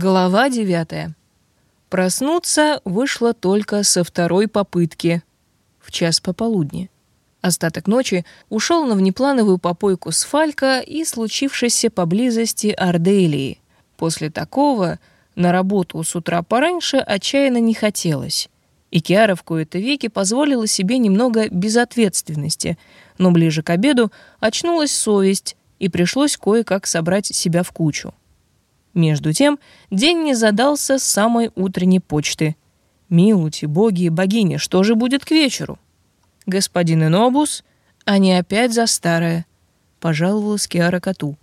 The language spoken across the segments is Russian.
Глава девятая. Проснуться вышло только со второй попытки в час пополудни. Остаток ночи ушел на внеплановую попойку с Фалька и случившейся поблизости Арделии. После такого на работу с утра пораньше отчаянно не хотелось. И Киара в кои-то веки позволила себе немного безответственности, но ближе к обеду очнулась совесть, и пришлось кое-как собрать себя в кучу. Между тем, день не задался с самой утренней почты. Милути, боги и богини, что же будет к вечеру? Господин Инобус, они опять за старое, пожаловалась Киара коту.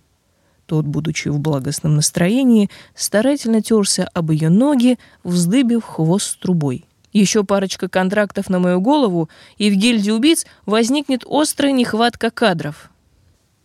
Тот, будучи в благостном настроении, старательно терся об ее ноги, вздыбив хвост трубой. Еще парочка контрактов на мою голову, и в гильдии убийц возникнет острая нехватка кадров.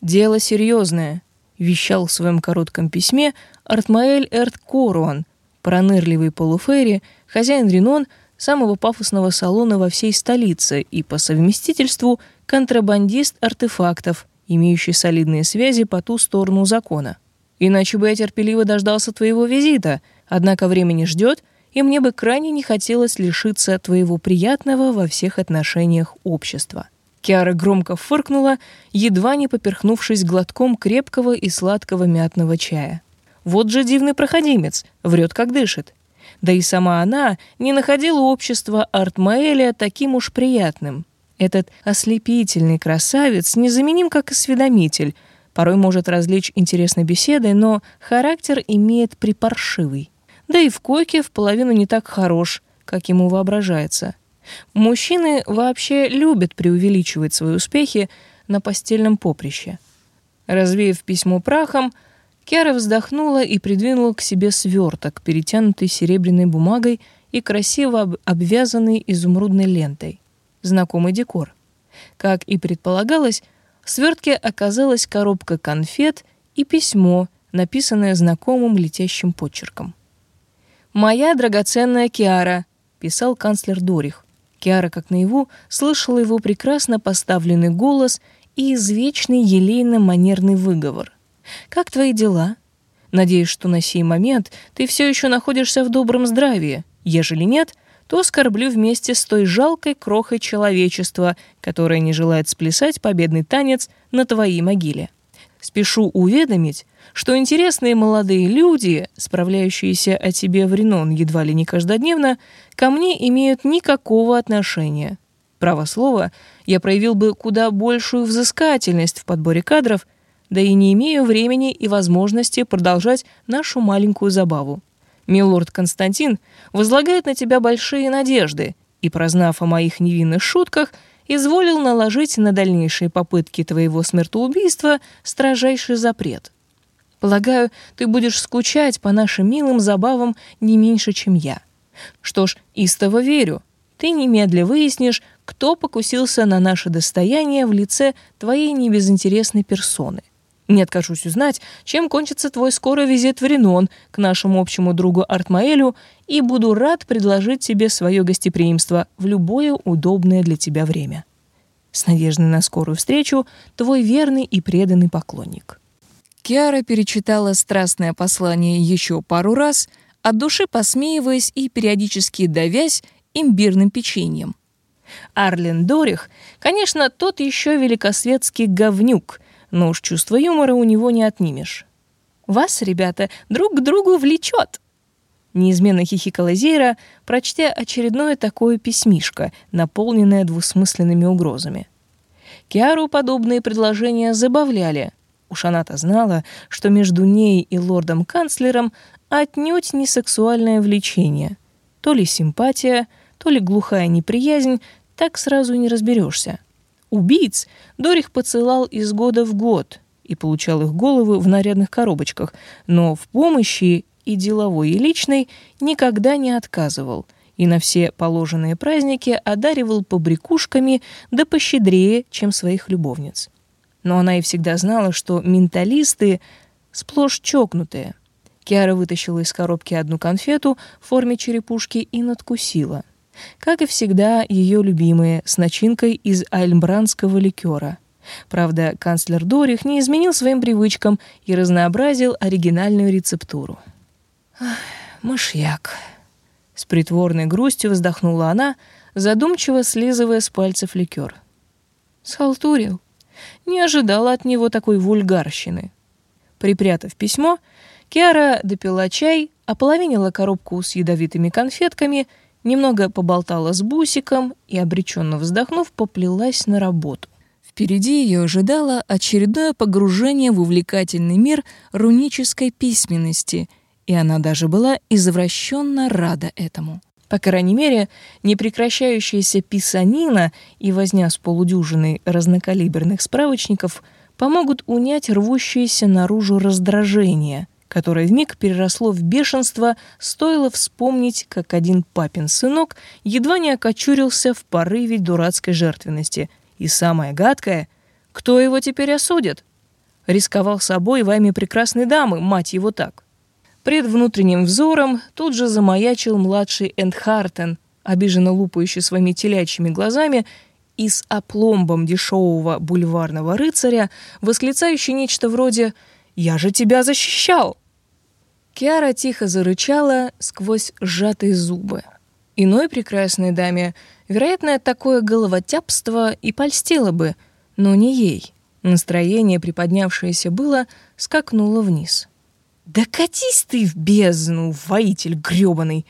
Дело серьезное, вещал в своем коротком письме Артмаэль Эрт Коруан, пронырливый полуферри, хозяин Ренон самого пафосного салона во всей столице и по совместительству контрабандист артефактов, имеющий солидные связи по ту сторону закона. Иначе бы я терпеливо дождался твоего визита, однако времени ждет, и мне бы крайне не хотелось лишиться твоего приятного во всех отношениях общества. Киара громко фыркнула, едва не поперхнувшись глотком крепкого и сладкого мятного чая. Вот же дивный проходимец, врет как дышит. Да и сама она не находила общества Артмаэля таким уж приятным. Этот ослепительный красавец незаменим как осведомитель, порой может развлечь интересной беседой, но характер имеет припаршивый. Да и в койке в половину не так хорош, как ему воображается. Мужчины вообще любят преувеличивать свои успехи на постельном поприще. Развеяв письмо прахом, Кера вздохнула и придвинула к себе сверток, перетянутый серебряной бумагой и красиво обвязанный изумрудной лентой. Знакомый декор. Как и предполагалось, в свертке оказалась коробка конфет и письмо, написанное знакомым летящим почерком. «Моя драгоценная Киара», — писал канцлер Дорих. Киара, как наяву, слышала его прекрасно поставленный голос и извечный елейно-манерный выговор. «Как твои дела? Надеюсь, что на сей момент ты все еще находишься в добром здравии. Ежели нет, то оскорблю вместе с той жалкой крохой человечества, которая не желает сплясать победный танец на твоей могиле. Спешу уведомить, что интересные молодые люди, справляющиеся о тебе в Ренон едва ли не каждодневно, ко мне имеют никакого отношения. Право слово, я проявил бы куда большую взыскательность в подборе кадров, да и не имею времени и возможности продолжать нашу маленькую забаву. Милорд Константин возлагает на тебя большие надежды и, прознав о моих невинных шутках, изволил наложить на дальнейшие попытки твоего смертоубийства строжайший запрет. Полагаю, ты будешь скучать по нашим милым забавам не меньше, чем я. Что ж, истово верю. Ты немедля выяснишь, кто покусился на наше достояние в лице твоей небезынтересной персоны. Не откажусь узнать, чем кончится твой скорый визит в Ренон к нашему общему другу Артмаэлю, и буду рад предложить тебе свое гостеприимство в любое удобное для тебя время. С надеждой на скорую встречу, твой верный и преданный поклонник. Киара перечитала страстное послание еще пару раз, от души посмеиваясь и периодически давясь имбирным печеньем. Арлен Дорих, конечно, тот еще великосветский говнюк, но уж чувство юмора у него не отнимешь. «Вас, ребята, друг к другу влечет!» Неизменно хихикала Зейра, прочтя очередное такое письмишко, наполненное двусмысленными угрозами. Киару подобные предложения забавляли, Уж она-то знала, что между ней и лордом-канцлером отнюдь не сексуальное влечение. То ли симпатия, то ли глухая неприязнь, так сразу не разберешься. Убийц Дорих поцелал из года в год и получал их головы в нарядных коробочках, но в помощи и деловой, и личной никогда не отказывал и на все положенные праздники одаривал побрякушками да пощедрее, чем своих любовниц но она и всегда знала, что менталисты сплошь чокнутые. Киара вытащила из коробки одну конфету в форме черепушки и надкусила. Как и всегда, ее любимые, с начинкой из альмбранского ликера. Правда, канцлер Дорих не изменил своим привычкам и разнообразил оригинальную рецептуру. «Мышьяк», — с притворной грустью вздохнула она, задумчиво слизывая с пальцев ликер. Схалтурил. Не ожидала от него такой вульгарщины. Припрятав письмо, Киара допила чай, ополовинила коробку с ядовитыми конфетками, немного поболтала с Бусиком и, обреченно вздохнув, поплелась на работу. Впереди ее ожидало очередное погружение в увлекательный мир рунической письменности, и она даже была извращенно рада этому. По крайней мере, непрекращающаяся писанина и возня с полудюжиной разнокалиберных справочников помогут унять рвущееся наружу раздражение, которое вмиг переросло в бешенство, стоило вспомнить, как один папин сынок едва не окочурился в порыве дурацкой жертвенности. И самое гадкое, кто его теперь осудит? Рисковал собой вами прекрасной дамы, мать его так. Пред внутренним взором тут же замаячил младший Эндхартен, обиженно лупающий своими телячьими глазами и с опломбом дешевого бульварного рыцаря, восклицающий нечто вроде «Я же тебя защищал!». Киара тихо зарычала сквозь сжатые зубы. Иной прекрасной даме, вероятно, такое головотяпство и польстило бы, но не ей. Настроение, приподнявшееся было, скакнуло вниз. «Да катись ты в бездну, воитель грёбаный!»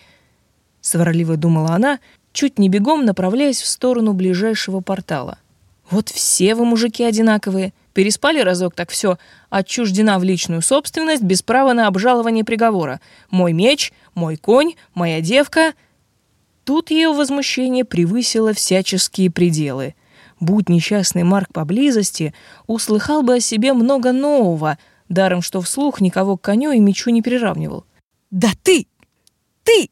Сварливо думала она, чуть не бегом направляясь в сторону ближайшего портала. «Вот все вы, мужики, одинаковые. Переспали разок, так все. Отчуждена в личную собственность, без права на обжалование приговора. Мой меч, мой конь, моя девка...» Тут ее возмущение превысило всяческие пределы. Будь несчастный Марк поблизости, услыхал бы о себе много нового, даром что вслух никого к коню и мечу не приравнивал. «Да ты! Ты!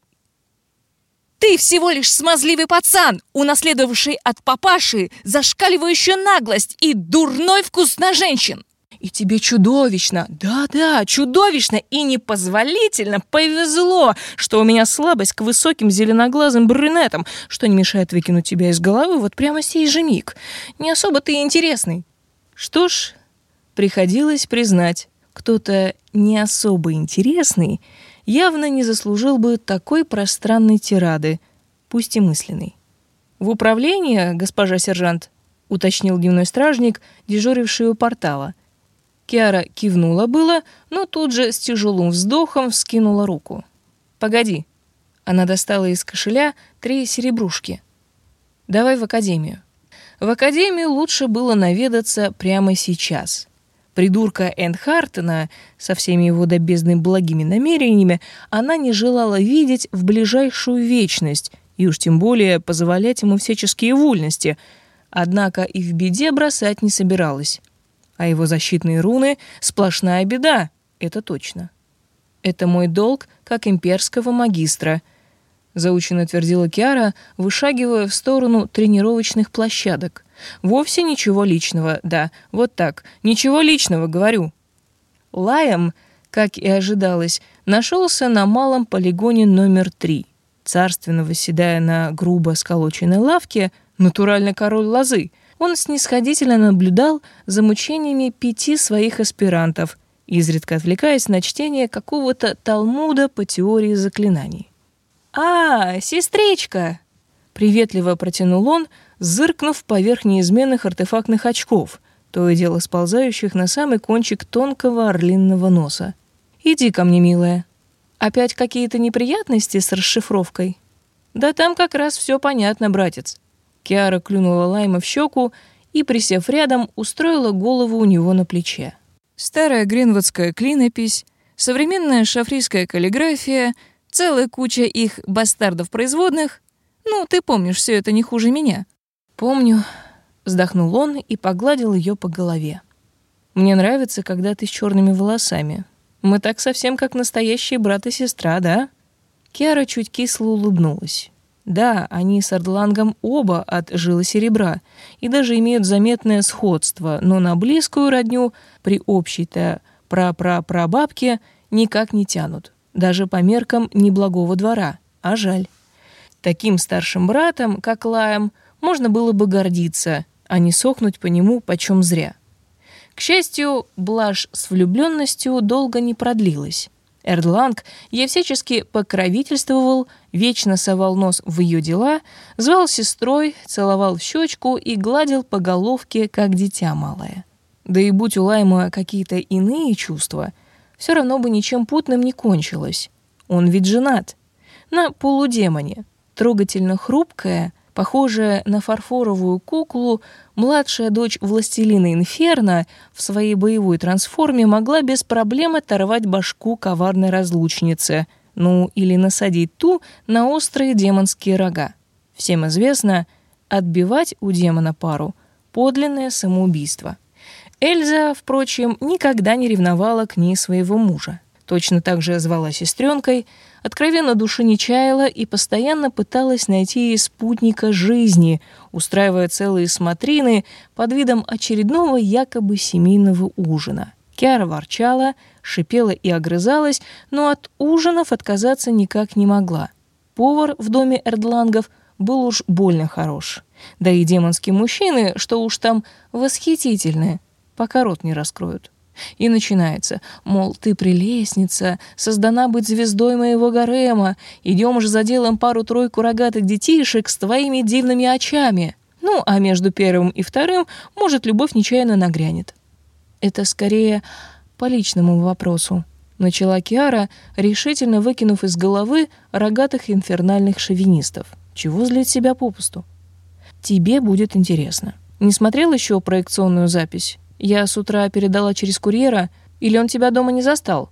Ты всего лишь смазливый пацан, унаследовавший от папаши зашкаливающую наглость и дурной вкус на женщин. И тебе чудовищно, да-да, чудовищно и непозволительно повезло, что у меня слабость к высоким зеленоглазым брюнетам, что не мешает выкинуть тебя из головы вот прямо сей же миг. Не особо ты интересный. Что ж, приходилось признать, кто-то не особо интересный — явно не заслужил бы такой пространной тирады, пусть и мысленной. «В управление, госпожа сержант?» — уточнил дневной стражник, дежуривший у портала. Киара кивнула было, но тут же с тяжелым вздохом вскинула руку. «Погоди». Она достала из кошеля три серебрушки. «Давай в академию». В академию лучше было наведаться прямо сейчас. Придурка Эндхартена со всеми его до благими намерениями она не желала видеть в ближайшую вечность и уж тем более позволять ему всяческие вольности, однако и в беде бросать не собиралась. А его защитные руны — сплошная беда, это точно. Это мой долг как имперского магистра —— заученно твердила Киара, вышагивая в сторону тренировочных площадок. «Вовсе ничего личного, да, вот так, ничего личного, говорю». Лаем, как и ожидалось, нашелся на малом полигоне номер три, царственно восседая на грубо сколоченной лавке, натурально король лозы. Он снисходительно наблюдал за мучениями пяти своих аспирантов, изредка отвлекаясь на чтение какого-то талмуда по теории заклинаний. «А, сестричка!» — приветливо протянул он, зыркнув поверх неизменных артефактных очков, то и дело сползающих на самый кончик тонкого орлинного носа. «Иди ко мне, милая. Опять какие-то неприятности с расшифровкой?» «Да там как раз все понятно, братец». Киара клюнула Лайма в щеку и, присев рядом, устроила голову у него на плече. Старая гринвудская клинопись, современная шафрийская каллиграфия — Целая куча их бастардов-производных. Ну, ты помнишь все это не хуже меня». «Помню», — вздохнул он и погладил ее по голове. «Мне нравится, когда ты с черными волосами. Мы так совсем как настоящие брат и сестра, да?» Киара чуть кисло улыбнулась. Да, они с Ардлангом оба от жила серебра и даже имеют заметное сходство, но на близкую родню при общей-то пра-пра-прабабке никак не тянут даже по меркам неблагого двора, а жаль. Таким старшим братом, как Лаем, можно было бы гордиться, а не сохнуть по нему почем зря. К счастью, блажь с влюбленностью долго не продлилась. Эрдланг ей всячески покровительствовал, вечно совал нос в ее дела, звал сестрой, целовал в щечку и гладил по головке, как дитя малое. Да и будь у Лайма какие-то иные чувства, все равно бы ничем путным не кончилось. Он ведь женат. На полудемоне. Трогательно хрупкая, похожая на фарфоровую куклу, младшая дочь властелина Инферно в своей боевой трансформе могла без проблем оторвать башку коварной разлучницы, ну или насадить ту на острые демонские рога. Всем известно, отбивать у демона пару — подлинное самоубийство. Эльза, впрочем, никогда не ревновала к ней своего мужа. Точно так же звала сестренкой — откровенно души не чаяла и постоянно пыталась найти ей спутника жизни, устраивая целые смотрины под видом очередного якобы семейного ужина. Киара ворчала, шипела и огрызалась, но от ужинов отказаться никак не могла. Повар в доме Эрдлангов был уж больно хорош. Да и демонские мужчины, что уж там восхитительные, пока рот не раскроют. И начинается, мол, ты прелестница, создана быть звездой моего гарема, идем же за делом пару-тройку рогатых детишек с твоими дивными очами. Ну, а между первым и вторым, может, любовь нечаянно нагрянет. Это скорее по личному вопросу. Начала Киара, решительно выкинув из головы рогатых инфернальных шовинистов. Чего злить себя попусту? Тебе будет интересно. Не смотрел еще проекционную запись? Я с утра передала через курьера, или он тебя дома не застал?»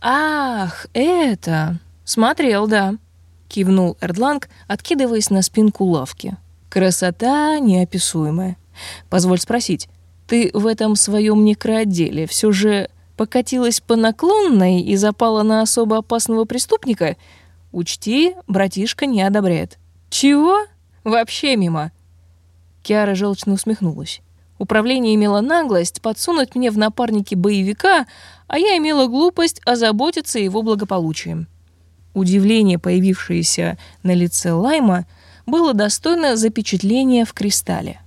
«Ах, это...» «Смотрел, да», — кивнул Эрдланг, откидываясь на спинку лавки. «Красота неописуемая. Позволь спросить, ты в этом своем некроотделе все же покатилась по наклонной и запала на особо опасного преступника? Учти, братишка не одобряет». «Чего? Вообще мимо». Киара желчно усмехнулась. Управление имело наглость подсунуть мне в напарники боевика, а я имела глупость озаботиться его благополучием. Удивление, появившееся на лице Лайма, было достойно запечатления в кристалле.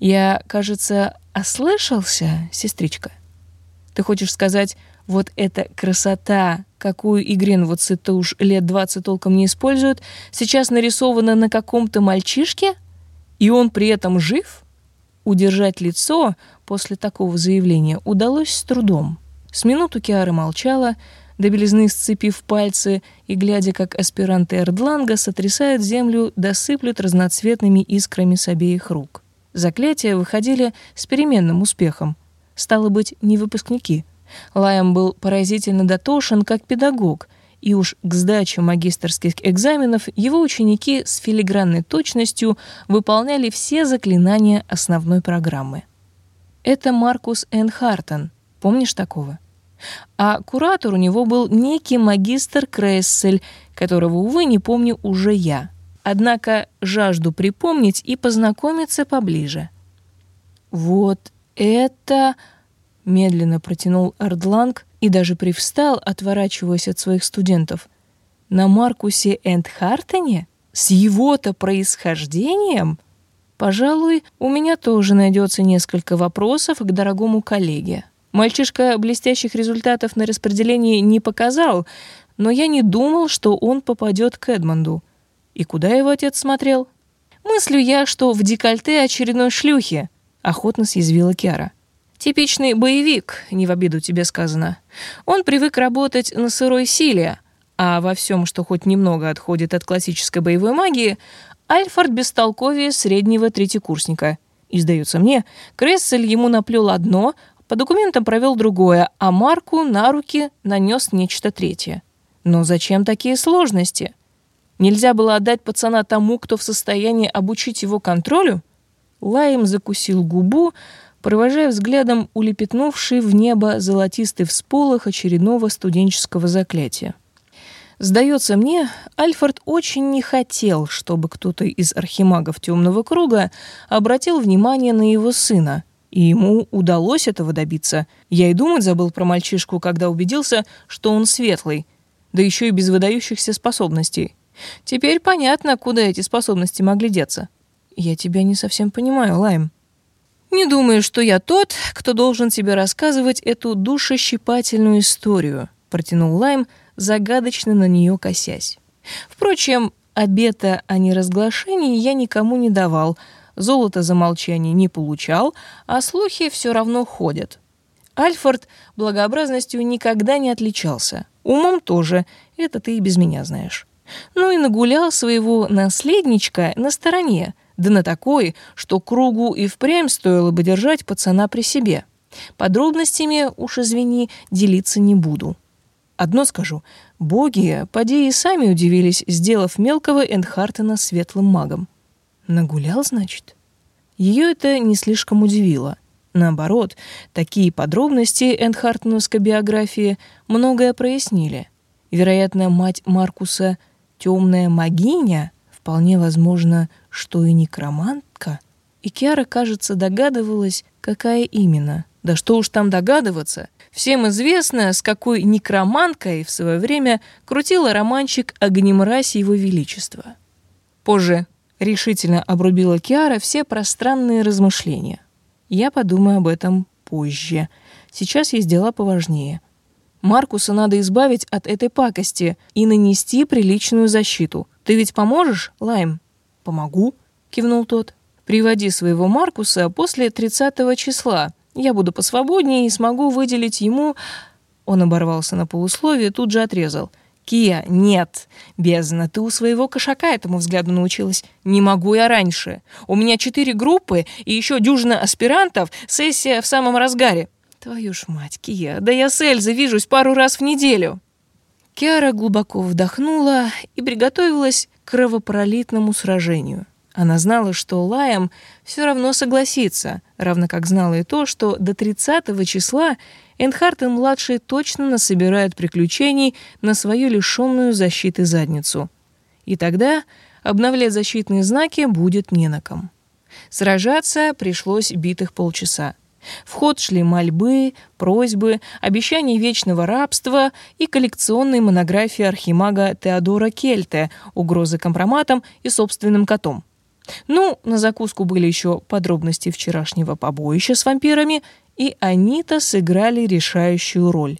«Я, кажется, ослышался, сестричка? Ты хочешь сказать, вот эта красота, какую Игрин вот это уж лет двадцать толком не использует, сейчас нарисована на каком-то мальчишке? И он при этом жив?» Удержать лицо после такого заявления удалось с трудом. С минуту Киара молчала, до белизны сцепив пальцы и, глядя, как аспиранты Эрдланга сотрясают землю, досыплют разноцветными искрами с обеих рук. Заклятия выходили с переменным успехом. Стало быть, не выпускники. Лайм был поразительно дотошен как педагог, и уж к сдаче магистрских экзаменов его ученики с филигранной точностью выполняли все заклинания основной программы. Это Маркус Н. Хартон. Помнишь такого? А куратор у него был некий магистр Крессель, которого, увы, не помню уже я. Однако жажду припомнить и познакомиться поближе. «Вот это...» — медленно протянул Ардланг, и даже привстал, отворачиваясь от своих студентов. На Маркусе Эндхартене? С его-то происхождением? Пожалуй, у меня тоже найдется несколько вопросов к дорогому коллеге. Мальчишка блестящих результатов на распределении не показал, но я не думал, что он попадет к Эдмонду. И куда его отец смотрел? Мыслю я, что в декольте очередной шлюхи, охотно съязвила Киара. Типичный боевик, не в обиду тебе сказано. Он привык работать на сырой силе, а во всем, что хоть немного отходит от классической боевой магии, Альфорд бестолковее среднего третьекурсника. И, сдается мне, Крессель ему наплел одно, по документам провел другое, а Марку на руки нанес нечто третье. Но зачем такие сложности? Нельзя было отдать пацана тому, кто в состоянии обучить его контролю? Лаем закусил губу, провожая взглядом улепетнувший в небо золотистый всполох очередного студенческого заклятия. Сдается мне, Альфред очень не хотел, чтобы кто-то из архимагов темного круга обратил внимание на его сына, и ему удалось этого добиться. Я и думать забыл про мальчишку, когда убедился, что он светлый, да еще и без выдающихся способностей. Теперь понятно, куда эти способности могли деться. Я тебя не совсем понимаю, Лайм. Не думаю, что я тот, кто должен тебе рассказывать эту душещипательную историю. протянул Лайм, загадочно на нее косясь. Впрочем, обета о неразглашении я никому не давал, золото за молчание не получал, а слухи все равно ходят. Альфорд благообразностью никогда не отличался. Умом тоже, это ты и без меня знаешь. Ну и нагулял своего наследничка на стороне, да на такой, что кругу и впрямь стоило бы держать пацана при себе. Подробностями, уж извини, делиться не буду. Одно скажу, боги, поди и сами удивились, сделав мелкого Эндхартена светлым магом. Нагулял, значит? Ее это не слишком удивило. Наоборот, такие подробности Эндхартеновской биографии многое прояснили. Вероятно, мать Маркуса — темная магиня, вполне возможно, что и некромантка. И Киара, кажется, догадывалась, какая именно. Да что уж там догадываться. Всем известно, с какой некроманкой в свое время крутила романчик «Огнемразь Его Величества». Позже решительно обрубила Киара все пространные размышления. Я подумаю об этом позже. Сейчас есть дела поважнее. Маркуса надо избавить от этой пакости и нанести приличную защиту. Ты ведь поможешь, Лайм? Помогу, кивнул тот. Приводи своего Маркуса после 30 числа. Я буду посвободнее и смогу выделить ему... Он оборвался на полусловие, тут же отрезал. «Кия, нет. Бездна, ты у своего кошака этому взгляду научилась. Не могу я раньше. У меня четыре группы и еще дюжина аспирантов, сессия в самом разгаре». «Твою ж мать, Кия, да я с Эльзой вижусь пару раз в неделю». Киара глубоко вдохнула и приготовилась к кровопролитному сражению. Она знала, что Лаем все равно согласится, равно как знала и то, что до 30 числа Энхартен-младший точно насобирает приключений на свою лишенную защиты задницу. И тогда обновлять защитные знаки будет не на ком. Сражаться пришлось битых полчаса. В ход шли мольбы, просьбы, обещания вечного рабства и коллекционные монографии архимага Теодора Кельте, угрозы компроматом и собственным котом. Ну, на закуску были еще подробности вчерашнего побоища с вампирами и они-то сыграли решающую роль.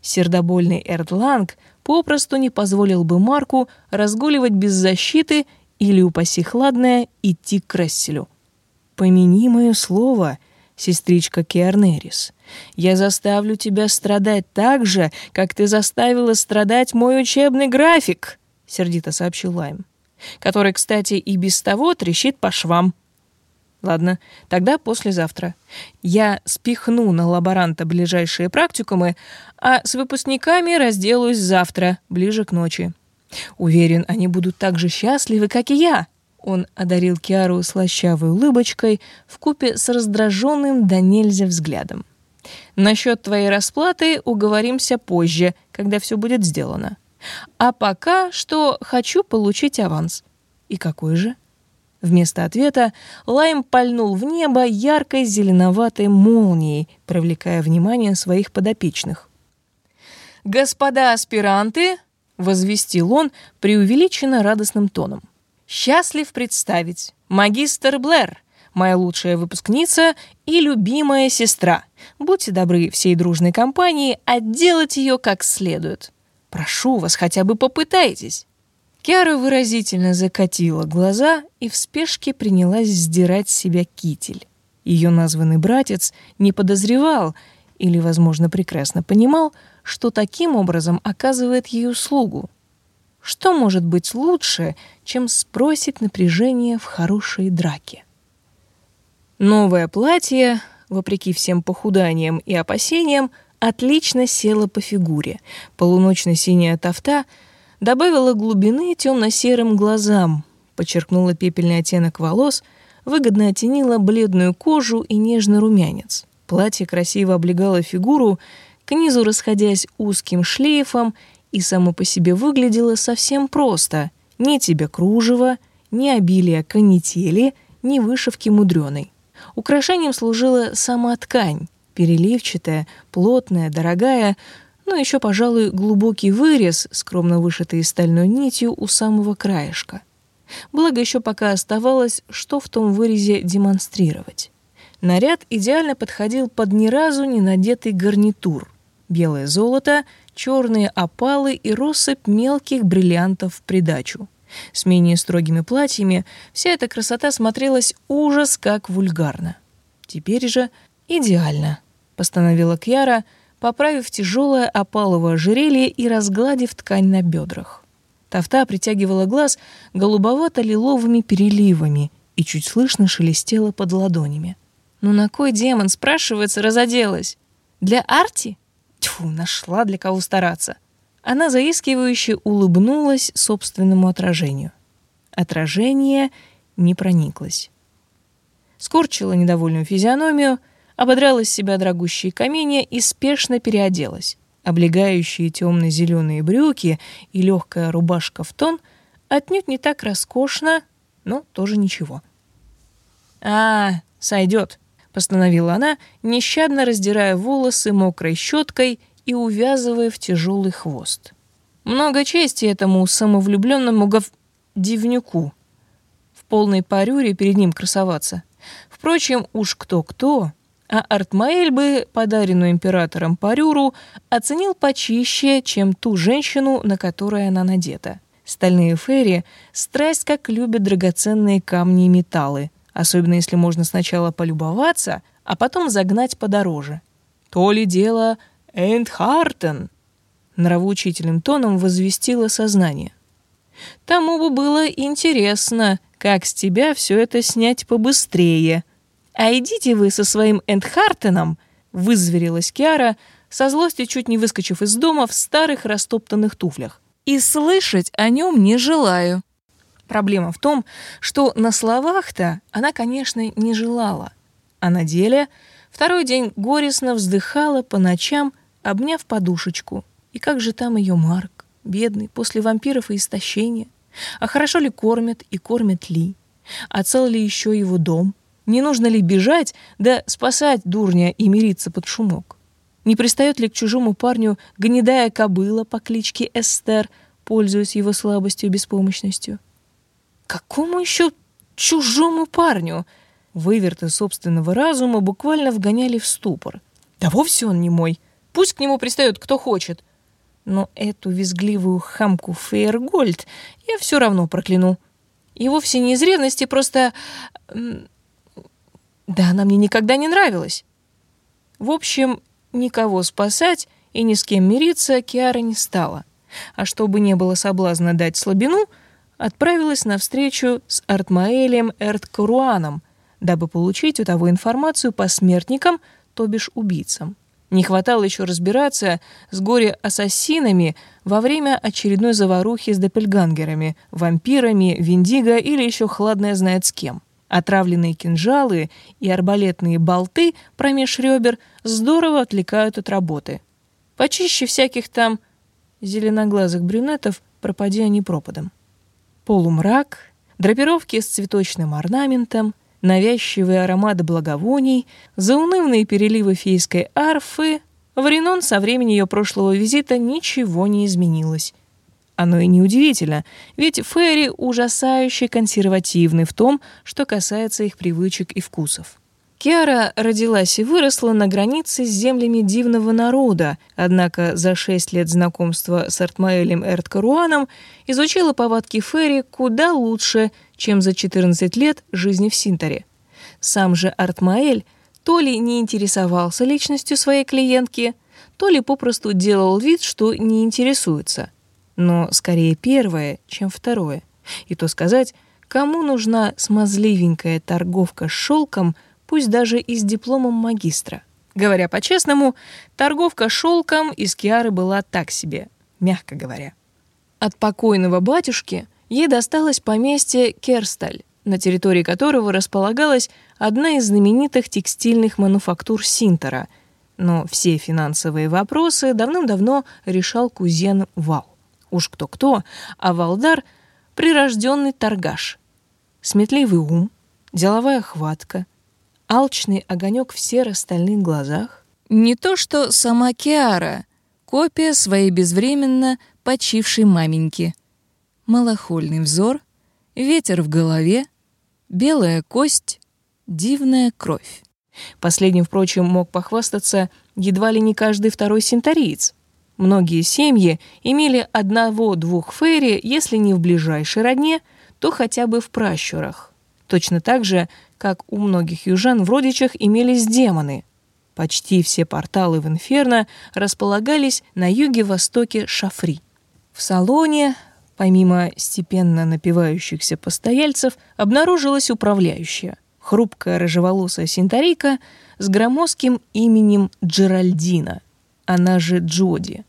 Сердобольный Эрдланг попросту не позволил бы Марку разгуливать без защиты или, упаси хладное, идти к Кресселю. «Помяни мое слово», сестричка Киарнерис. Я заставлю тебя страдать так же, как ты заставила страдать мой учебный график», — сердито сообщил Лайм, который, кстати, и без того трещит по швам. Ладно, тогда послезавтра. Я спихну на лаборанта ближайшие практикумы, а с выпускниками разделаюсь завтра, ближе к ночи. Уверен, они будут так же счастливы, как и я. Он одарил Киару слащавой улыбочкой в купе с раздраженным до нельзя взглядом. Насчет твоей расплаты уговоримся позже, когда все будет сделано. А пока что хочу получить аванс. И какой же? Вместо ответа Лайм пальнул в небо яркой зеленоватой молнией, привлекая внимание своих подопечных. «Господа аспиранты!» — возвестил он преувеличенно радостным тоном. «Счастлив представить магистр Блэр, моя лучшая выпускница и любимая сестра. Будьте добры всей дружной компании отделать ее как следует. Прошу вас, хотя бы попытайтесь». Киара выразительно закатила глаза и в спешке принялась сдирать с себя китель. Ее названный братец не подозревал или, возможно, прекрасно понимал, что таким образом оказывает ей услугу. Что может быть лучше, чем спросить напряжение в хорошей драке? Новое платье, вопреки всем похуданиям и опасениям, отлично село по фигуре. Полуночно-синяя тафта — добавила глубины темно-серым глазам, подчеркнула пепельный оттенок волос, выгодно оттенила бледную кожу и нежный румянец. Платье красиво облегало фигуру, к низу расходясь узким шлейфом, и само по себе выглядело совсем просто. Ни тебе кружева, ни обилия канители, ни вышивки мудреной. Украшением служила сама ткань, переливчатая, плотная, дорогая, но ну, еще, пожалуй, глубокий вырез, скромно вышитый стальной нитью у самого краешка. Благо еще пока оставалось, что в том вырезе демонстрировать. Наряд идеально подходил под ни разу не надетый гарнитур. Белое золото, черные опалы и россыпь мелких бриллиантов в придачу. С менее строгими платьями вся эта красота смотрелась ужас как вульгарно. Теперь же идеально, постановила Кьяра, поправив тяжелое опаловое ожерелье и разгладив ткань на бедрах. Тафта притягивала глаз голубовато-лиловыми переливами и чуть слышно шелестела под ладонями. Ну на кой демон, спрашивается, разоделась? Для Арти? Тьфу, нашла для кого стараться. Она заискивающе улыбнулась собственному отражению. Отражение не прониклось. Скорчила недовольную физиономию, ободрала с себя дорогущие камни и спешно переоделась. Облегающие темно-зеленые брюки и легкая рубашка в тон отнюдь не так роскошно, но тоже ничего. «А, сойдет», — постановила она, нещадно раздирая волосы мокрой щеткой и увязывая в тяжелый хвост. Много чести этому самовлюбленному гов... дивнюку. В полной парюре перед ним красоваться. Впрочем, уж кто-кто, а Артмаэль бы подаренную императором парюру оценил почище, чем ту женщину, на которой она надета. Стальные ферри страсть как любят драгоценные камни и металлы, особенно если можно сначала полюбоваться, а потом загнать подороже. То ли дело Эйнхартен, нравоучительным тоном возвестило сознание. Тому бы было интересно, как с тебя все это снять побыстрее, «А идите вы со своим Эндхартеном!» — вызверилась Киара, со злости чуть не выскочив из дома в старых растоптанных туфлях. «И слышать о нем не желаю». Проблема в том, что на словах-то она, конечно, не желала, а на деле второй день горестно вздыхала по ночам, обняв подушечку. И как же там ее Марк, бедный, после вампиров и истощения? А хорошо ли кормят и кормят ли? А цел ли еще его дом? Не нужно ли бежать, да спасать дурня и мириться под шумок? Не пристает ли к чужому парню гнедая кобыла по кличке Эстер, пользуясь его слабостью и беспомощностью? Какому еще чужому парню? Выверты собственного разума буквально вгоняли в ступор. Да вовсе он не мой. Пусть к нему пристает кто хочет. Но эту визгливую хамку Фейергольд я все равно прокляну. И вовсе не из ревности, просто... Да она мне никогда не нравилась. В общем, никого спасать и ни с кем мириться Киара не стала. А чтобы не было соблазна дать слабину, отправилась на встречу с Артмаэлем Эрткаруаном, дабы получить у того информацию по смертникам, то бишь убийцам. Не хватало еще разбираться с горе-ассасинами во время очередной заварухи с доппельгангерами, вампирами, виндиго или еще хладная знает с кем. Отравленные кинжалы и арбалетные болты промеж ребер здорово отвлекают от работы. Почище всяких там зеленоглазых брюнетов пропади они пропадом. Полумрак, драпировки с цветочным орнаментом, навязчивые ароматы благовоний, заунывные переливы фейской арфы. В Ренон со времени ее прошлого визита ничего не изменилось. Оно и неудивительно, ведь Ферри ужасающе консервативны в том, что касается их привычек и вкусов. Киара родилась и выросла на границе с землями дивного народа, однако за шесть лет знакомства с Артмаэлем Эрткаруаном изучила повадки Ферри куда лучше, чем за 14 лет жизни в Синтаре. Сам же Артмаэль то ли не интересовался личностью своей клиентки, то ли попросту делал вид, что не интересуется – но скорее первое, чем второе. И то сказать, кому нужна смазливенькая торговка шелком, пусть даже и с дипломом магистра. Говоря по-честному, торговка шелком из Киары была так себе, мягко говоря. От покойного батюшки ей досталось поместье Керсталь, на территории которого располагалась одна из знаменитых текстильных мануфактур Синтера, но все финансовые вопросы давным-давно решал кузен Вал. Уж кто-кто, а Валдар — прирожденный торгаш. Сметливый ум, деловая хватка, алчный огонек в серо-стальных глазах. Не то что сама Киара, копия своей безвременно почившей маменьки. Малохольный взор, ветер в голове, белая кость, дивная кровь. Последним, впрочем, мог похвастаться едва ли не каждый второй синтариец — Многие семьи имели одного-двух фейри, если не в ближайшей родне, то хотя бы в пращурах. Точно так же, как у многих южан в родичах имелись демоны. Почти все порталы в Инферно располагались на юге-востоке Шафри. В салоне, помимо степенно напивающихся постояльцев, обнаружилась управляющая, хрупкая рыжеволосая синтарика с громоздким именем Джеральдина, она же Джоди.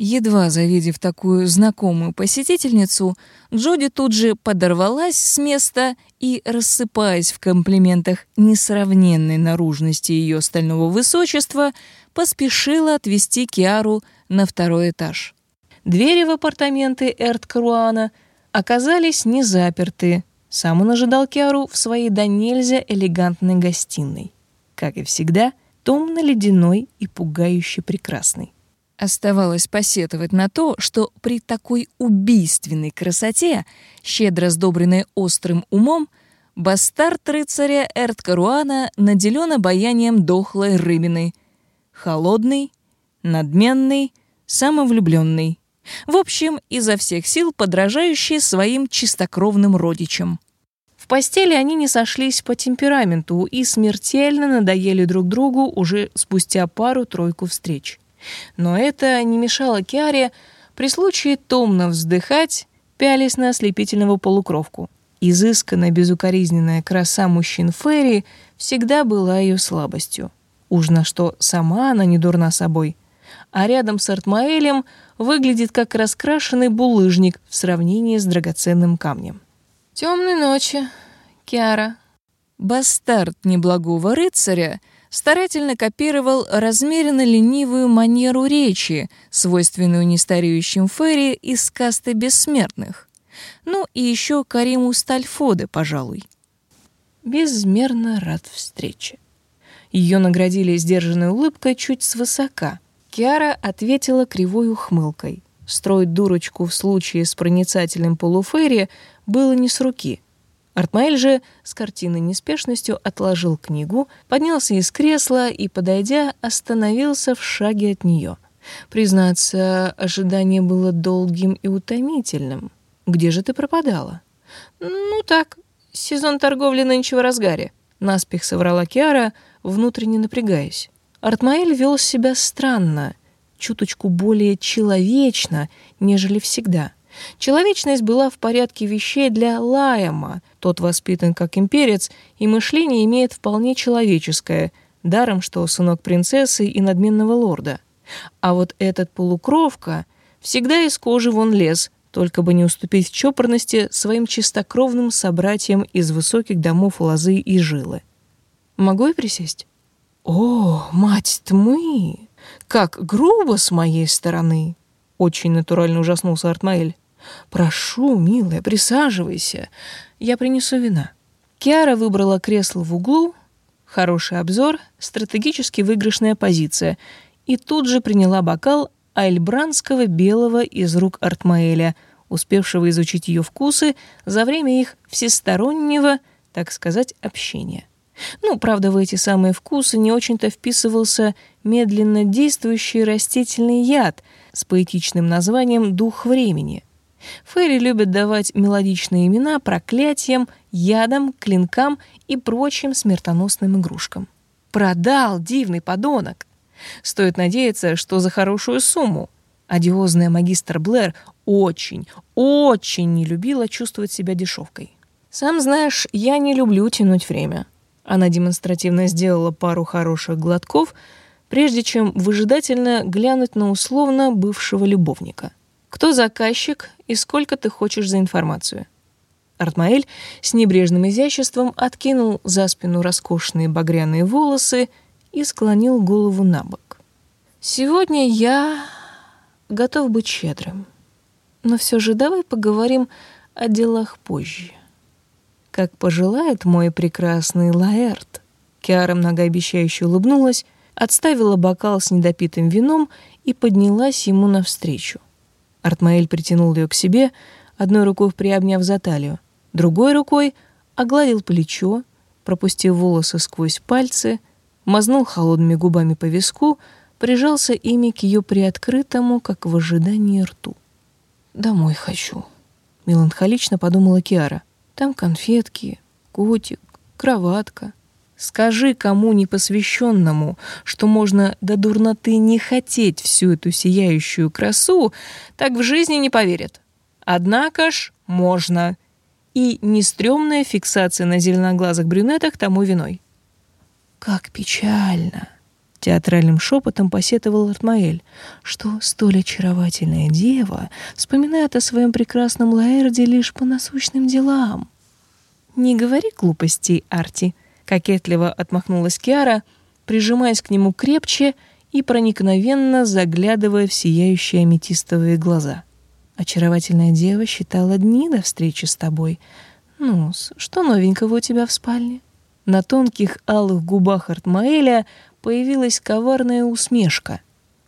Едва завидев такую знакомую посетительницу, Джоди тут же подорвалась с места и, рассыпаясь в комплиментах несравненной наружности ее стального высочества, поспешила отвести Киару на второй этаж. Двери в апартаменты Эрт Каруана оказались не заперты. Сам он ожидал Киару в своей до нельзя элегантной гостиной. Как и всегда, томно-ледяной и пугающе прекрасный. Оставалось посетовать на то, что при такой убийственной красоте, щедро сдобренной острым умом, бастард рыцаря Эрткаруана наделен обаянием дохлой рыбины. Холодный, надменный, самовлюбленный. В общем, изо всех сил подражающий своим чистокровным родичам. В постели они не сошлись по темпераменту и смертельно надоели друг другу уже спустя пару-тройку встреч. Но это не мешало Киаре при случае томно вздыхать, пялись на ослепительного полукровку. Изысканная безукоризненная краса мужчин Ферри всегда была ее слабостью. Уж на что сама она не дурна собой. А рядом с Артмаэлем выглядит как раскрашенный булыжник в сравнении с драгоценным камнем. «Темной ночи, Киара». Бастард неблагого рыцаря — старательно копировал размеренно ленивую манеру речи, свойственную нестареющим Ферри из касты бессмертных. Ну и еще Кариму Стальфоде, пожалуй. Безмерно рад встрече. Ее наградили сдержанной улыбкой чуть свысока. Киара ответила кривой ухмылкой. Строить дурочку в случае с проницательным полуферри было не с руки — Артмаэль же с картинной неспешностью отложил книгу, поднялся из кресла и, подойдя, остановился в шаге от нее. Признаться, ожидание было долгим и утомительным. «Где же ты пропадала?» «Ну так, сезон торговли нынче в разгаре», — наспех соврала Киара, внутренне напрягаясь. Артмаэль вел себя странно, чуточку более человечно, нежели всегда — Человечность была в порядке вещей для Лайама. Тот воспитан как имперец, и мышление имеет вполне человеческое, даром что сынок принцессы и надменного лорда. А вот этот полукровка всегда из кожи вон лез, только бы не уступить в чопорности своим чистокровным собратьям из высоких домов лозы и жилы. «Могу я присесть?» «О, мать тьмы! Как грубо с моей стороны!» Очень натурально ужаснулся Артмаэль. «Прошу, милая, присаживайся. Я принесу вина». Киара выбрала кресло в углу, хороший обзор, стратегически выигрышная позиция, и тут же приняла бокал альбранского белого из рук Артмаэля, успевшего изучить ее вкусы за время их всестороннего, так сказать, общения. Ну, правда, в эти самые вкусы не очень-то вписывался медленно действующий растительный яд с поэтичным названием «дух времени», Фейри любят давать мелодичные имена проклятиям, ядам, клинкам и прочим смертоносным игрушкам. Продал, дивный подонок. Стоит надеяться, что за хорошую сумму. Одиозная магистр Блэр очень, очень не любила чувствовать себя дешевкой. Сам знаешь, я не люблю тянуть время. Она демонстративно сделала пару хороших глотков, прежде чем выжидательно глянуть на условно бывшего любовника. Кто заказчик и сколько ты хочешь за информацию? Артмаэль с небрежным изяществом откинул за спину роскошные багряные волосы и склонил голову на бок. Сегодня я готов быть щедрым. Но все же давай поговорим о делах позже. Как пожелает мой прекрасный Лаэрт. Киара многообещающе улыбнулась, отставила бокал с недопитым вином и поднялась ему навстречу. Артмаэль притянул ее к себе, одной рукой приобняв за талию, другой рукой огладил плечо, пропустив волосы сквозь пальцы, мазнул холодными губами по виску, прижался ими к ее приоткрытому, как в ожидании рту. «Домой хочу», — меланхолично подумала Киара. «Там конфетки, котик, кроватка. Скажи кому непосвященному, что можно до дурноты не хотеть всю эту сияющую красу, так в жизни не поверят. Однако ж можно. И нестрёмная фиксация на зеленоглазых брюнетах тому виной. «Как печально!» — театральным шепотом посетовал Артмаэль, что столь очаровательная дева вспоминает о своем прекрасном Лаэрде лишь по насущным делам. «Не говори глупостей, Арти», — кокетливо отмахнулась Киара, прижимаясь к нему крепче и проникновенно заглядывая в сияющие аметистовые глаза. «Очаровательная дева считала дни до встречи с тобой. ну что новенького у тебя в спальне?» На тонких алых губах Артмаэля появилась коварная усмешка.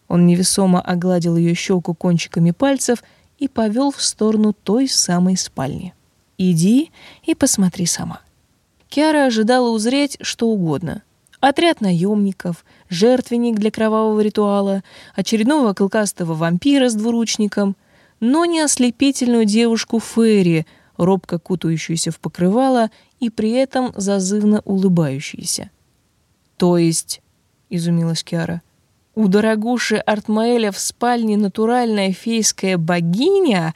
Он невесомо огладил ее щеку кончиками пальцев и повел в сторону той самой спальни. Иди и посмотри сама. Киара ожидала узреть что угодно. Отряд наемников, жертвенник для кровавого ритуала, очередного клыкастого вампира с двуручником, но не ослепительную девушку Ферри, робко кутающуюся в покрывало и при этом зазывно улыбающуюся. «То есть», — изумилась Киара, — «у дорогуши Артмаэля в спальне натуральная фейская богиня,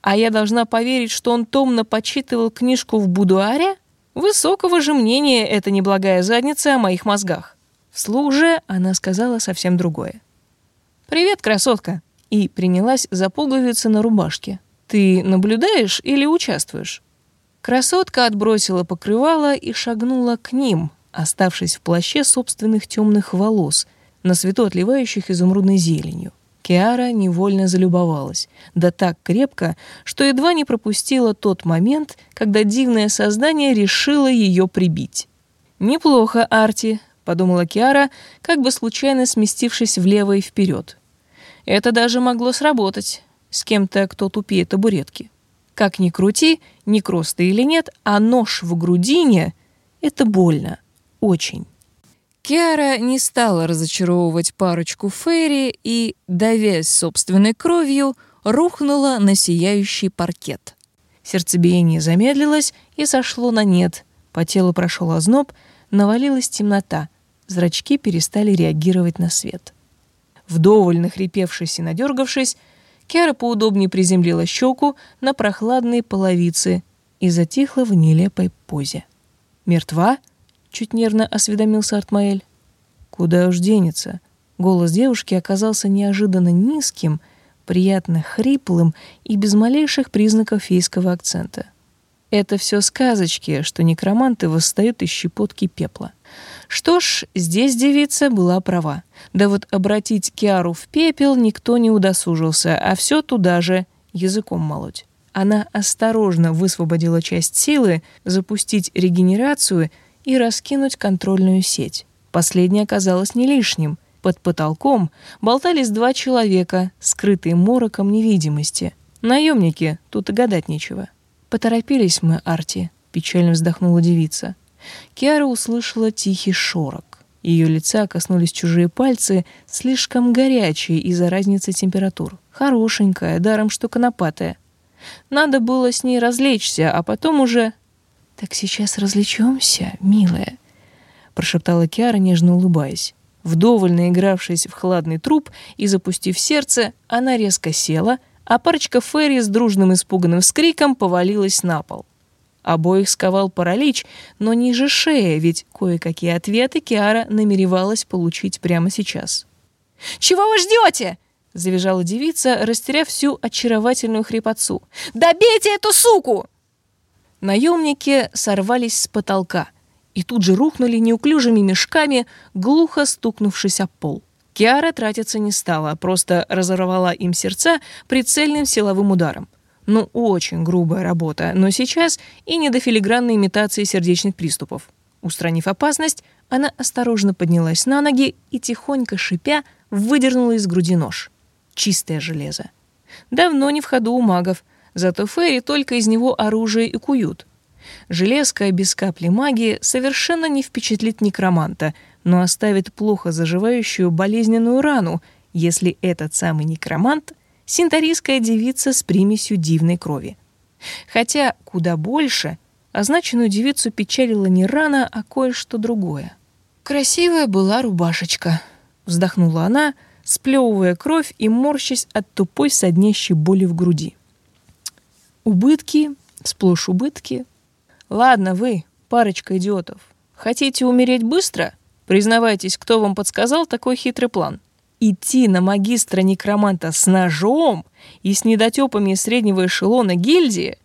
а я должна поверить, что он томно почитывал книжку в будуаре? Высокого же мнения эта неблагая задница о моих мозгах. Вслух же она сказала совсем другое. «Привет, красотка!» и принялась за пуговицы на рубашке. «Ты наблюдаешь или участвуешь?» Красотка отбросила покрывало и шагнула к ним, оставшись в плаще собственных темных волос, на свету отливающих изумрудной зеленью. Киара невольно залюбовалась, да так крепко, что едва не пропустила тот момент, когда дивное создание решило ее прибить. «Неплохо, Арти», — подумала Киара, как бы случайно сместившись влево и вперед. «Это даже могло сработать с кем-то, кто тупее табуретки. Как ни крути, ни кросто или нет, а нож в грудине — это больно. Очень». Киара не стала разочаровывать парочку Ферри и, давясь собственной кровью, рухнула на сияющий паркет. Сердцебиение замедлилось и сошло на нет. По телу прошел озноб, навалилась темнота. Зрачки перестали реагировать на свет. Вдоволь нахрипевшись и надергавшись, Киара поудобнее приземлила щеку на прохладные половицы и затихла в нелепой позе. «Мертва?» Чуть нервно осведомился Артмаэль. Куда уж денется? Голос девушки оказался неожиданно низким, приятно хриплым и без малейших признаков фейского акцента. Это все сказочки, что некроманты восстают из щепотки пепла. Что ж, здесь девица была права. Да вот обратить Киару в пепел никто не удосужился, а все туда же языком молоть. Она осторожно высвободила часть силы, запустить регенерацию — и раскинуть контрольную сеть. Последнее оказалось не лишним. Под потолком болтались два человека, скрытые мороком невидимости. Наемники, тут и гадать нечего. «Поторопились мы, Арти», — печально вздохнула девица. Киара услышала тихий шорок. Ее лица коснулись чужие пальцы, слишком горячие из-за разницы температур. Хорошенькая, даром что конопатая. Надо было с ней развлечься, а потом уже «Так сейчас развлечемся, милая», — прошептала Киара, нежно улыбаясь. Вдоволь наигравшись в хладный труп и запустив сердце, она резко села, а парочка Ферри с дружным испуганным скриком повалилась на пол. Обоих сковал паралич, но ниже шеи, ведь кое-какие ответы Киара намеревалась получить прямо сейчас. «Чего вы ждете?» — завизжала девица, растеряв всю очаровательную хрипотцу. «Добейте эту суку!» Наемники сорвались с потолка и тут же рухнули неуклюжими мешками, глухо стукнувшись о пол. Киара тратиться не стала, просто разорвала им сердца прицельным силовым ударом. Ну, очень грубая работа, но сейчас и не до филигранной имитации сердечных приступов. Устранив опасность, она осторожно поднялась на ноги и, тихонько шипя, выдернула из груди нож. Чистое железо. Давно не в ходу у магов — Зато Ферри только из него оружие и куют. Железка без капли магии совершенно не впечатлит некроманта, но оставит плохо заживающую болезненную рану, если этот самый некромант — синтарийская девица с примесью дивной крови. Хотя куда больше означенную девицу печалила не рана, а кое-что другое. «Красивая была рубашечка», — вздохнула она, сплевывая кровь и морщась от тупой соднящей боли в груди. «Убытки, сплошь убытки. Ладно вы, парочка идиотов, хотите умереть быстро? Признавайтесь, кто вам подсказал такой хитрый план?» идти на магистра-некроманта с ножом и с недотепами среднего эшелона гильдии,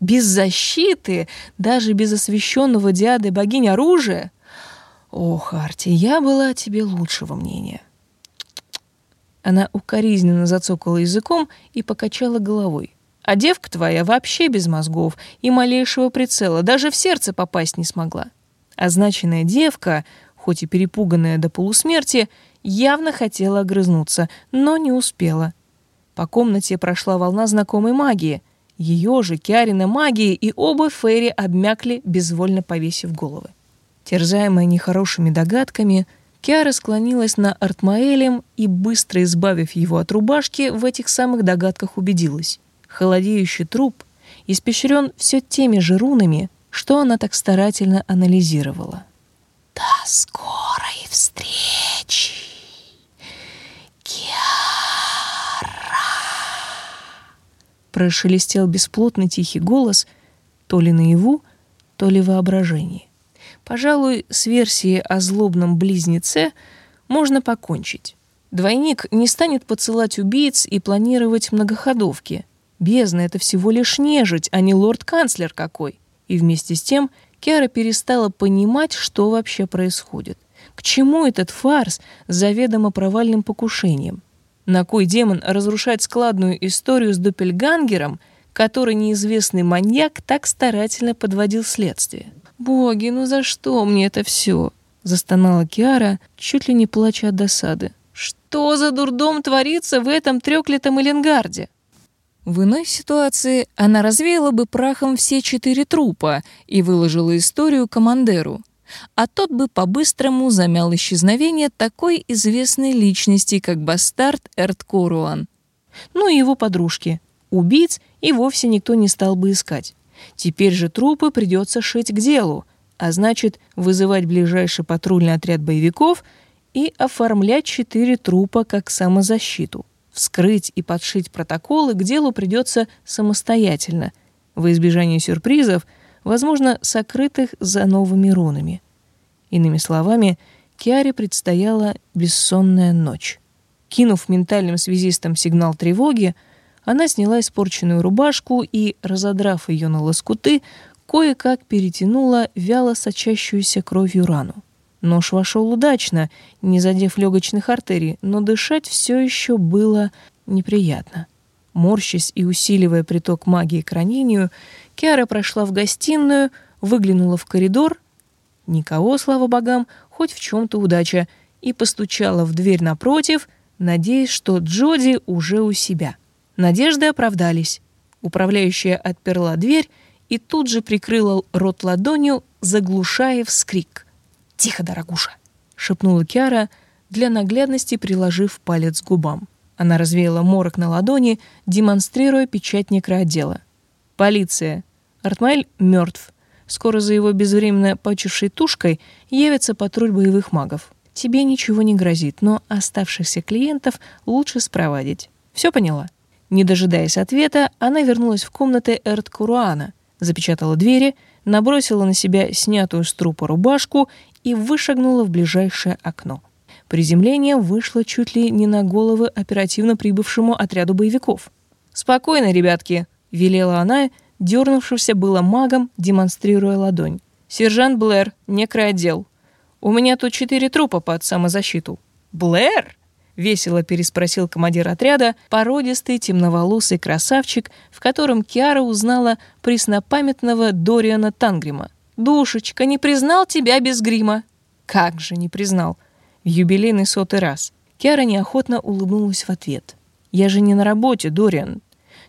без защиты, даже без освященного диады богинь оружия? Ох, Арти, я была тебе лучшего мнения. Она укоризненно зацокала языком и покачала головой. А девка твоя вообще без мозгов и малейшего прицела, даже в сердце попасть не смогла. Означенная девка, хоть и перепуганная до полусмерти, явно хотела огрызнуться, но не успела. По комнате прошла волна знакомой магии. Ее же, Киарина магии, и оба Фейри обмякли, безвольно повесив головы. Терзаемая нехорошими догадками, Киара склонилась на Артмаэлем и, быстро избавив его от рубашки, в этих самых догадках убедилась. Холодеющий труп испещрен все теми же рунами, что она так старательно анализировала. «До скорой встречи!» прошелестел бесплотный тихий голос, то ли наяву, то ли воображении. Пожалуй, с версией о злобном близнеце можно покончить. Двойник не станет подсылать убийц и планировать многоходовки. Бездна — это всего лишь нежить, а не лорд-канцлер какой. И вместе с тем Киара перестала понимать, что вообще происходит. К чему этот фарс с заведомо провальным покушением? На кой демон разрушать складную историю с Доппельгангером, который неизвестный маньяк так старательно подводил следствие? «Боги, ну за что мне это все?» — застонала Киара, чуть ли не плача от досады. «Что за дурдом творится в этом трёклятом Эленгарде?» В иной ситуации она развеяла бы прахом все четыре трупа и выложила историю командеру а тот бы по-быстрому замял исчезновение такой известной личности, как бастард Эрт Коруан. Ну и его подружки. Убийц и вовсе никто не стал бы искать. Теперь же трупы придется шить к делу, а значит, вызывать ближайший патрульный отряд боевиков и оформлять четыре трупа как самозащиту. Вскрыть и подшить протоколы к делу придется самостоятельно, во избежание сюрпризов – возможно, сокрытых за новыми рунами. Иными словами, Киаре предстояла бессонная ночь. Кинув ментальным связистам сигнал тревоги, она сняла испорченную рубашку и, разодрав ее на лоскуты, кое-как перетянула вяло сочащуюся кровью рану. Нож вошел удачно, не задев легочных артерий, но дышать все еще было неприятно. Морщась и усиливая приток магии к ранению, Киара прошла в гостиную, выглянула в коридор. Никого, слава богам, хоть в чем-то удача, и постучала в дверь напротив, надеясь, что Джоди уже у себя. Надежды оправдались. Управляющая отперла дверь и тут же прикрыла рот ладонью, заглушая вскрик. «Тихо, дорогуша!» — шепнула Киара, для наглядности приложив палец к губам. Она развеяла морок на ладони, демонстрируя печать некроотдела. «Полиция! Артмайль мертв. Скоро за его безвременно почившей тушкой явится патруль боевых магов. Тебе ничего не грозит, но оставшихся клиентов лучше спровадить. Все поняла?» Не дожидаясь ответа, она вернулась в комнаты Эрт Куруана, запечатала двери, набросила на себя снятую с трупа рубашку и вышагнула в ближайшее окно. Приземление вышло чуть ли не на головы оперативно прибывшему отряду боевиков. «Спокойно, ребятки», — велела она, дернувшимся было магом, демонстрируя ладонь. «Сержант Блэр, некроотдел. У меня тут четыре трупа под самозащиту». «Блэр?» — весело переспросил командир отряда, породистый темноволосый красавчик, в котором Киара узнала преснопамятного Дориана Тангрима. «Душечка, не признал тебя без грима?» «Как же не признал?» В юбилейный сотый раз. Киара неохотно улыбнулась в ответ. «Я же не на работе, Дориан.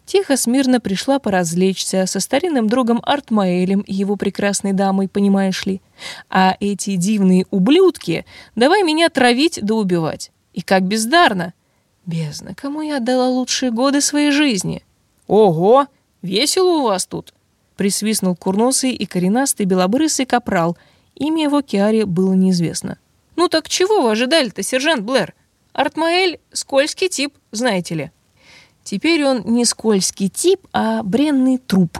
Тихо, смирно пришла поразвлечься со старинным другом Артмаэлем и его прекрасной дамой, понимаешь ли. А эти дивные ублюдки давай меня травить да убивать. И как бездарно. Бездна, кому я отдала лучшие годы своей жизни? Ого, весело у вас тут. Присвистнул курносый и коренастый белобрысый капрал. Имя его Киаре было неизвестно. Ну так чего вы ожидали-то, сержант Блэр? Артмаэль — скользкий тип, знаете ли. Теперь он не скользкий тип, а бренный труп.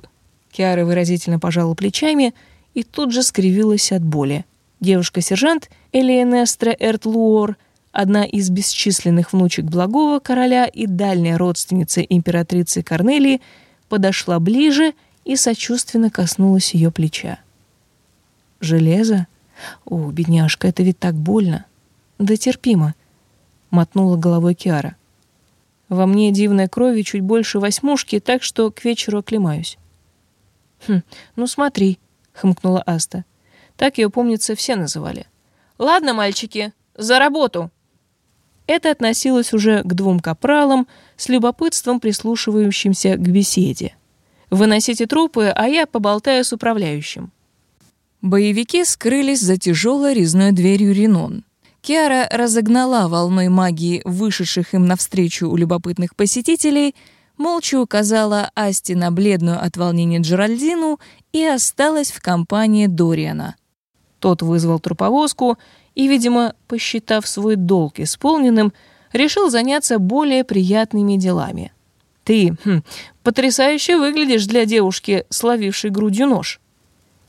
Киара выразительно пожала плечами и тут же скривилась от боли. Девушка-сержант Элиенестра Эртлуор, одна из бесчисленных внучек благого короля и дальняя родственница императрицы Корнелии, подошла ближе и сочувственно коснулась ее плеча. «Железо? О, бедняжка, это ведь так больно!» «Да терпимо», — мотнула головой Киара. Во мне дивной крови чуть больше восьмушки, так что к вечеру оклемаюсь. «Хм, ну смотри», — хмыкнула Аста. Так ее, помнится, все называли. «Ладно, мальчики, за работу!» Это относилось уже к двум капралам, с любопытством прислушивающимся к беседе. «Выносите трупы, а я поболтаю с управляющим». Боевики скрылись за тяжелой резной дверью Ренон. Киара разогнала волной магии вышедших им навстречу у любопытных посетителей, молча указала Асти на бледную от волнения Джеральдину и осталась в компании Дориана. Тот вызвал труповозку и, видимо, посчитав свой долг исполненным, решил заняться более приятными делами. «Ты хм, потрясающе выглядишь для девушки, словившей грудью нож.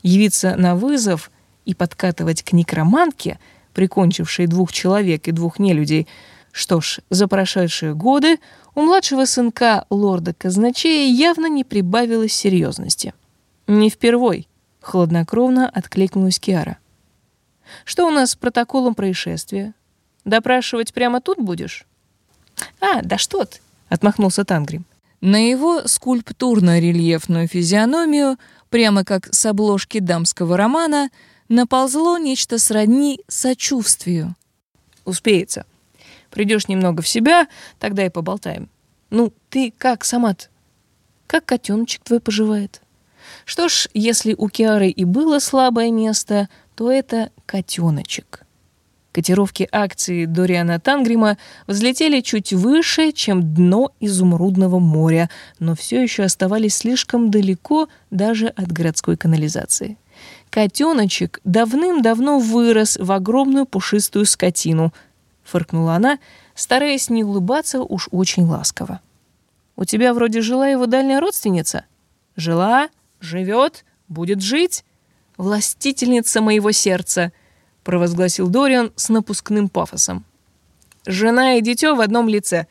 Явиться на вызов и подкатывать к некромантке — прикончивший двух человек и двух нелюдей. Что ж, за прошедшие годы у младшего сынка лорда Казначея явно не прибавилось серьезности. «Не впервой», — хладнокровно откликнулась Киара. «Что у нас с протоколом происшествия? Допрашивать прямо тут будешь?» «А, да что ты!» — отмахнулся Тангрим. На его скульптурно-рельефную физиономию, прямо как с обложки дамского романа, наползло нечто сродни сочувствию. «Успеется. Придешь немного в себя, тогда и поболтаем. Ну, ты как сама -то? Как котеночек твой поживает?» Что ж, если у Киары и было слабое место, то это котеночек. Котировки акций Дориана Тангрима взлетели чуть выше, чем дно изумрудного моря, но все еще оставались слишком далеко даже от городской канализации. Котеночек давным-давно вырос в огромную пушистую скотину, фыркнула она, стараясь не улыбаться уж очень ласково. У тебя вроде жила его дальняя родственница. Жила, живет, будет жить. Властительница моего сердца, провозгласил Дориан с напускным пафосом. Жена и дитё в одном лице.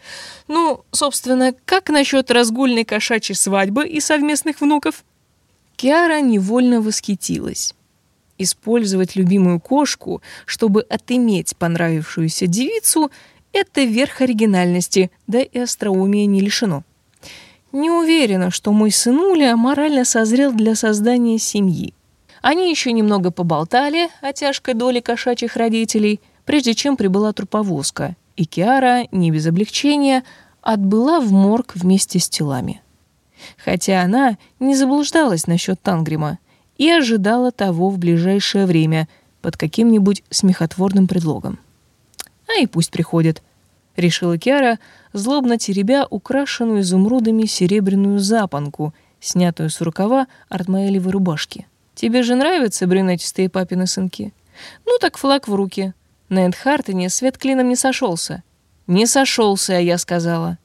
Ну, собственно, как насчет разгульной кошачьей свадьбы и совместных внуков? Киара невольно восхитилась. Использовать любимую кошку, чтобы отыметь понравившуюся девицу, это верх оригинальности, да и остроумия не лишено. Не уверена, что мой сынуля морально созрел для создания семьи. Они еще немного поболтали о тяжкой доле кошачьих родителей, прежде чем прибыла труповозка, и Киара, не без облегчения, отбыла в морг вместе с телами хотя она не заблуждалась насчет Тангрима и ожидала того в ближайшее время под каким-нибудь смехотворным предлогом. «А и пусть приходит», — решила Киара, злобно теребя украшенную изумрудами серебряную запонку, снятую с рукава Артмаэлевой рубашки. «Тебе же нравятся брюнетистые папины сынки? Ну так флаг в руки. На Эндхартене свет клином не сошелся. Не сошелся, я сказала.